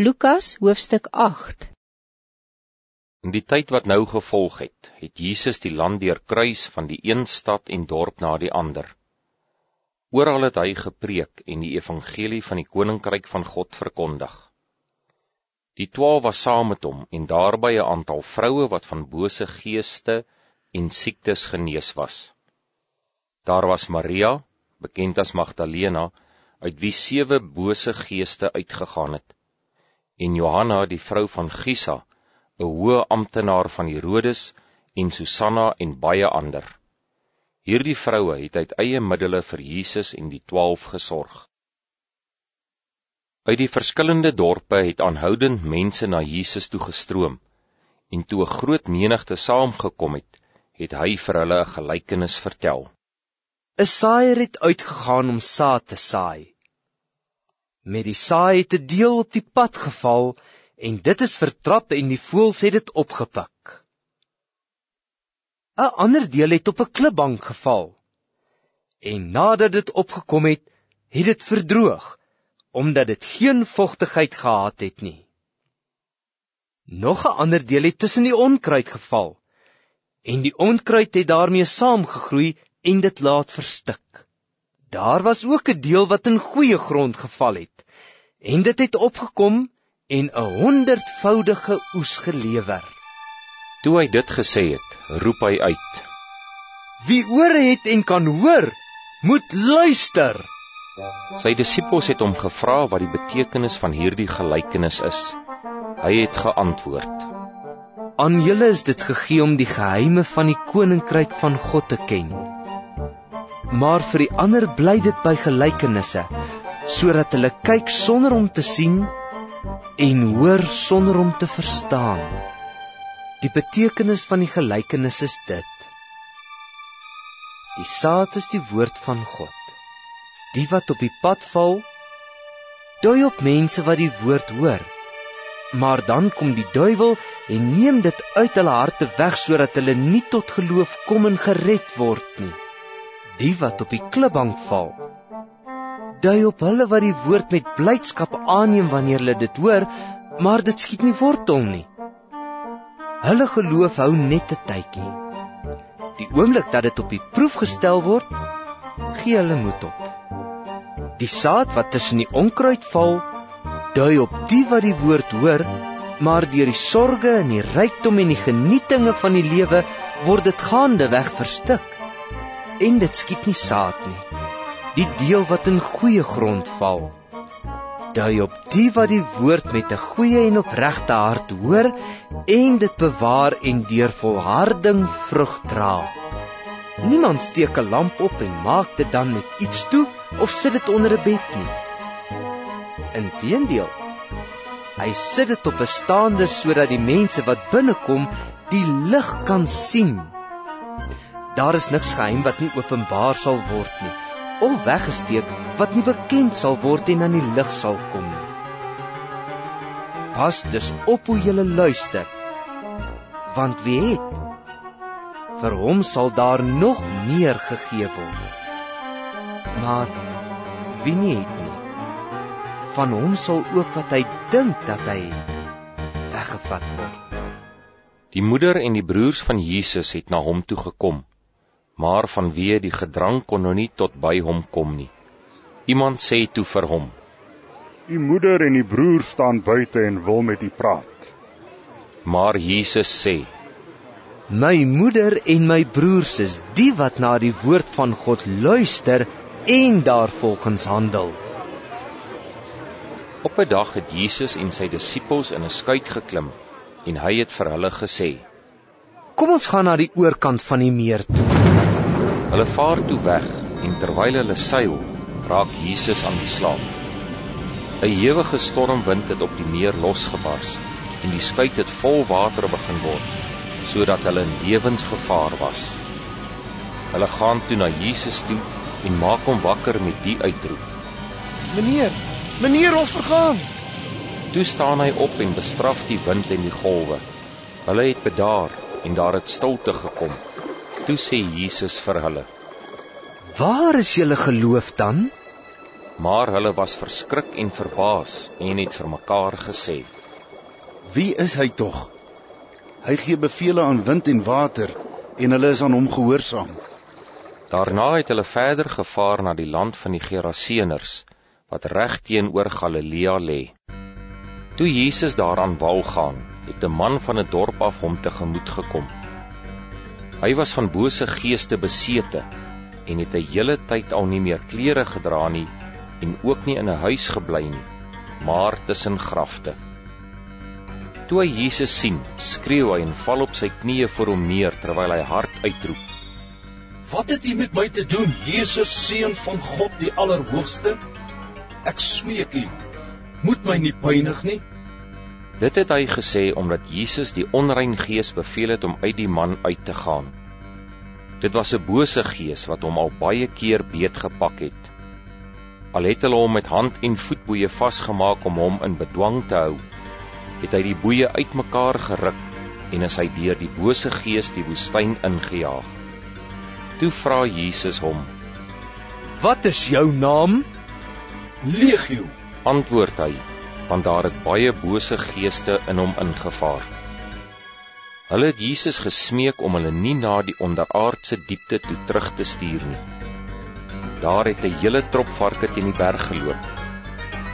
Lukas hoofstuk 8 In die tyd wat nou gevolg het, het Jesus die land deur kruis van die een stad en dorp na die ander. Oral het hy gepreek en die evangelie van die koninkryk van God verkondig. Die 12 was saam met hom en daarby 'n aantal vroue wat van bose geeste en siektes genees was. Daar was Maria, bekend as Magdalena, uit wie sewe bose geeste uitgegaan het en Johanna die vrou van Gisa, 'n hoë amptenaar van Herodes en Susanna en baie ander. Hierdie vroue het uit eie middele vir Jesus en die 12 gesorg. Uit die verskillende dorpe het aanhoudend mense na Jesus toe gestroom en toe 'n groot menigte saamgekom het, het hy vir hulle 'n gelykenis vertel. 'n Saaier het uitgegaan om saad te saai. Met die saai 'n deel op die pad geval en dit is vertrap en die voëls het dit opgepik. 'n Ander deel het op 'n klipbank geval. En nadat dit opgekom het, het dit verdroog omdat dit geen vogtigheid gehad het nie. Nog 'n ander deel het tussen die onkruid geval en die onkruid het daarmee saamgegroei en dit laat verstik. Daar was ook 'n deel wat in goeie grond geval het en dit het opgekom en 'n honderdvoudige oes gelewer. Toe hy dit gesê het, roep hy uit: Wie ore het en kan hoor, moet luister. Sy disippels het hom gevra wat die betekenis van hierdie gelykenis is. Hy het geantwoord: Aan julle is dit gegee om die geheime van die koninkryk van God te ken maar vir die ander bly dit by gelykenisse sodat hulle kyk sonder om te sien en hoor sonder om te verstaan. Die betekenis van die gelykenis is dit. Die saad is die woord van God. Die wat op die pad val dui op mense wat die woord hoor. Maar dan kom die duiwel en neem dit uit hulle harte weg sodat hulle nie tot geloof kom en gered word nie die wat op die klipbank val. Dui op hulle wat die woord met blydskap aanneem wanneer hulle dit hoor, maar dit skiet nie wortel nie. Hulle geloof hou net 'n tydjie. Die oomblik dat dit op die proef gestel word, gee hulle moed op. Die saad wat tussen die onkruid val, dui op die wat die woord hoor, maar deur die sorges en die rykdom en die genietinge van die lewe word dit gaande weg verstik en dit skiet nie saad nie. Die deel wat in goeie grond val, dui op die wat die woord met 'n goeie en opregte hart hoor en dit bewaar en deur volharding vrug dra. Niemand steek 'n lamp op en maak dit dan met iets toe of sit dit onder 'n bed nie. Inteendeel, hy sit dit op 'n staander sodat die mense wat binnekom die lig kan sien. Daar is niks geheim wat nie openbaar sal word nie, of weggesteek wat nie bekend sal word en aan die lig sal kom nie. Pas dus op hoe jy luister. Want wie het vir hom sal daar nog meer gegee word. Maar wie nie het nie, van hom sal ook wat hy dink dat hy het weggevat word. Die moeder en die broers van Jesus het na hom toe gekom maar vanweë die gedrang kon nou nie tot by hom kom nie. Iemand sê toe vir hom: "U moeder en u broer staan buite en wil met u praat." Maar Jesus sê: "My moeder en my broers is die wat na die woord van God luister en daarvolgens handel." Op 'n dag het Jesus en sy disippels in 'n skuit geklim en hy het vir hulle gesê: "Kom ons gaan na die oorkant van die meer toe." Hulle vaar toe weg en terwyl hulle seil, raak Jesus aan die slaap. 'n Ewige stormwind het op die meer losgebars en die skuit het vol water begin word, sodat hulle in lewensgevaar was. Hulle gaan toe na Jesus toe en maak hom wakker met die uitroep: "Meneer, meneer, ons vergaan!" Toe staan hy op en bestraf die wind en die golwe. Hulle het bedaar en daar het stilte gekom. Toe sê Jesus vir hulle: "Waar is julle geloof dan?" Maar hulle was verskrik en verbaas en het vir mekaar gesê: Wie is hy tog? Hy gee beveel aan wind en water en hulle is aan hom gehoorsaam. Daarna het hulle verder gevaar na die land van die Geraseeners wat reg teenoor Galilea lê. Toe Jesus daaraan wou gaan, het 'n man van 'n dorp af hom tegemoet gekom. Hy was van bose geeste besete en het 'n hele tyd al nie meer klere gedra nie en ook nie in 'n huis gebly nie, maar tussen grafte. Toe hy Jesus sien, skreeu hy en val op sy knieë voor hom neer terwyl hy hard uitroep: "Wat het U met my te doen, Jesus, seun van God die Allerhoogste? Ek smeek U, moet my nie pynig nie." Dit het hy gesê omdat Jesus die onrein gees beveel het om uit die man uit te gaan. Dit was 'n bose gees wat hom al baie keer beetgepak het. Al het hulle hom met hand en voetboeie vasgemaak om hom in bedwang te hou, het hy die boeie uitmekaar geruk en is hy deur die bose gees die woestyn ingejaag. Toe vra Jesus hom: "Wat is jou naam?" "Legio," antwoord hy want daar het baie bose geeste in hom ingevaar. Hulle het Jesus gesmeek om hulle nie na die onderaardse diepte toe terug te stuur nie. Daar het 'n hele trop varke teen die berg geloop.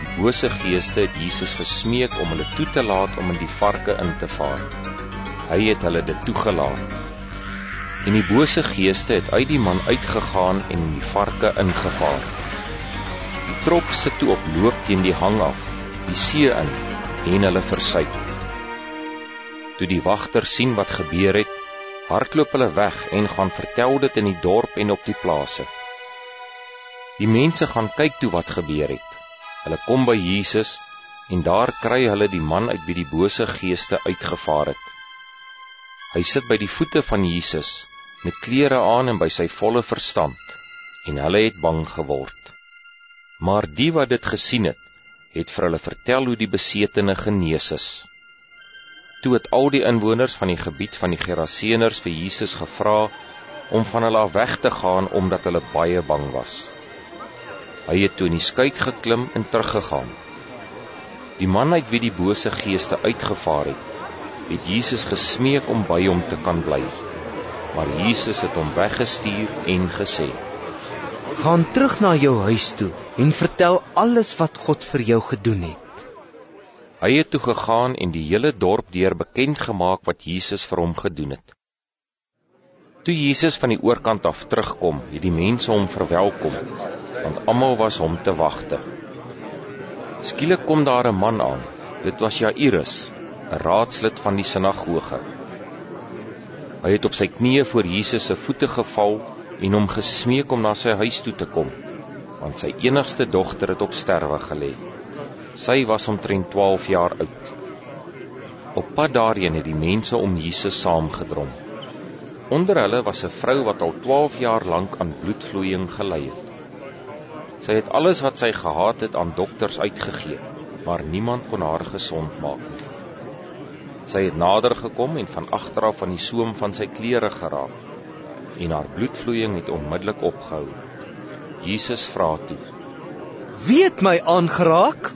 Die bose geeste het Jesus gesmeek om hulle toe te laat om in die varke in te vaar. Hy het hulle dit toegelaat. En die bose geeste het uit die man uitgegaan en in die varke ingevaar. Die trop sit toe op loop teen die hang af die see in en hulle versuip. Toe die wagter sien wat gebeur het, hardloop hulle weg en gaan vertel dit in die dorp en op die plase. Die mense gaan kyk toe wat gebeur het. Hulle kom by Jesus en daar kry hulle die man uit wie die bose geeste uitgevaar het. Hy sit by die voete van Jesus met klere aan en by sy volle verstand en hulle het bang geword. Maar die wat dit gesien het, het vir hulle vertel hoe die besetene genees is. Toe het al die inwoners van die gebied van die Geraseeners vir Jesus gevra om van hulle af weg te gaan omdat hulle baie bang was. Hy het toe in die skuit geklim en teruggegaan. Die man uit wie die bose geeste uitgevaar het, het Jesus gesmeek om by hom te kan bly. Maar Jesus het hom weggestuur en gesê: Gaan terug na jou huis toe en vertel alles wat God vir jou gedoen het. Hy het toe gegaan en die hele dorp deur bekend gemaak wat Jesus vir hom gedoen het. Toe Jesus van die oorkant af terugkom, het die mense hom verwelkom, want almal was hom te wagte. Skielik kom daar 'n man aan. Dit was Jairus, 'n raadslid van die sinagoge. Hy het op sy knieë voor Jesus se voete geval en hom gesmeek om na sy huis toe te kom, want sy enigste dogter het op sterwe gelê. Sy was omtrent 12 jaar oud. Op pad daarheen het die mense om Jesus saamgedrom. Onder hulle was 'n vrou wat al 12 jaar lank aan bloedvloeiing gely het. Sy het alles wat sy gehad het aan dokters uitgegee, maar niemand kon haar gesond maak nie. Sy het nader gekom en van agter af aan die soem van sy klere geraak en haar bloedvloeiing het onmiddellik opgehou. Jesus vra toe: "Wie het my aangeraak?"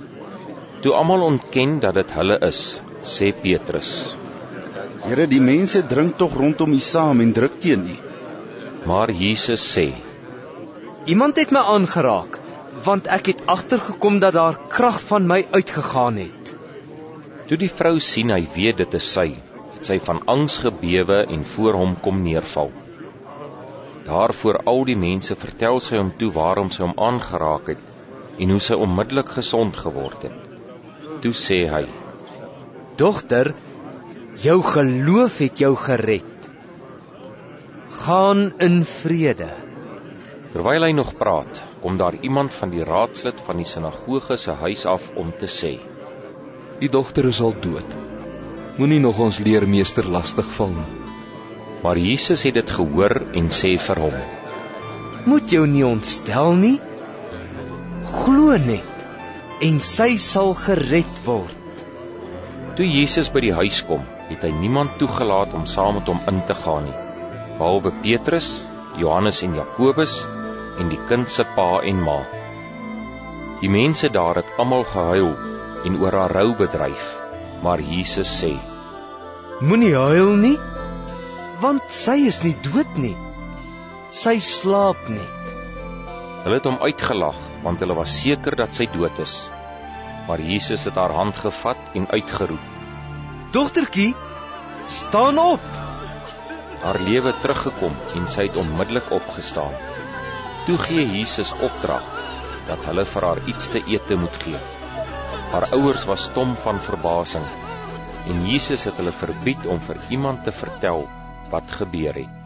Toe almal ontken dat dit hulle is, sê Petrus: "Here, die mense drink tog rondom U saam en druk teen U." Maar Jesus sê: "Iemand het my aangeraak, want ek het agtergekom dat daar krag van my uitgegaan het." Toe die vrou sien hy weet dit is sy, het sy van angs gebewe en voor hom kom neerval. Daarvoor al die mense vertel sy hom toe waarom sy hom aangeraak het en hoe sy onmiddellik gesond geword het. Toe sê hy: "Dogter, jou geloof het jou gered. Gaan in vrede." Terwyl hy nog praat, kom daar iemand van die raadslid van die sinagoge se huis af om te sê: "Die dogter is al dood. Moenie nog ons leermeester lastig val nie." Maar Jesus het dit gehoor en sê vir hom: Moet jou nie ontstel nie. Glo net en sy sal gered word. Toe Jesus by die huis kom, het hy niemand toegelaat om saam met hom in te gaan nie, behalwe Petrus, Johannes en Jakobus en die kind se pa en ma. Die mense daar het almal gehuil en oor haar rou bedryf, maar Jesus sê: Moenie huil nie, want sy is nie dood nie. Sy slaap net. Hulle het hom uitgelag, want hulle was seker dat sy dood is. Maar Jesus het haar hand gevat en uitgeroep: Dogtertjie, staan op. Haar lewe teruggekom en sy het onmiddellik opgestaan. Toe gee Jesus opdrag dat hulle vir haar iets te ete moet gee. Haar ouers was stom van verbasing en Jesus het hulle verbied om vir iemand te vertel wat gebeur het.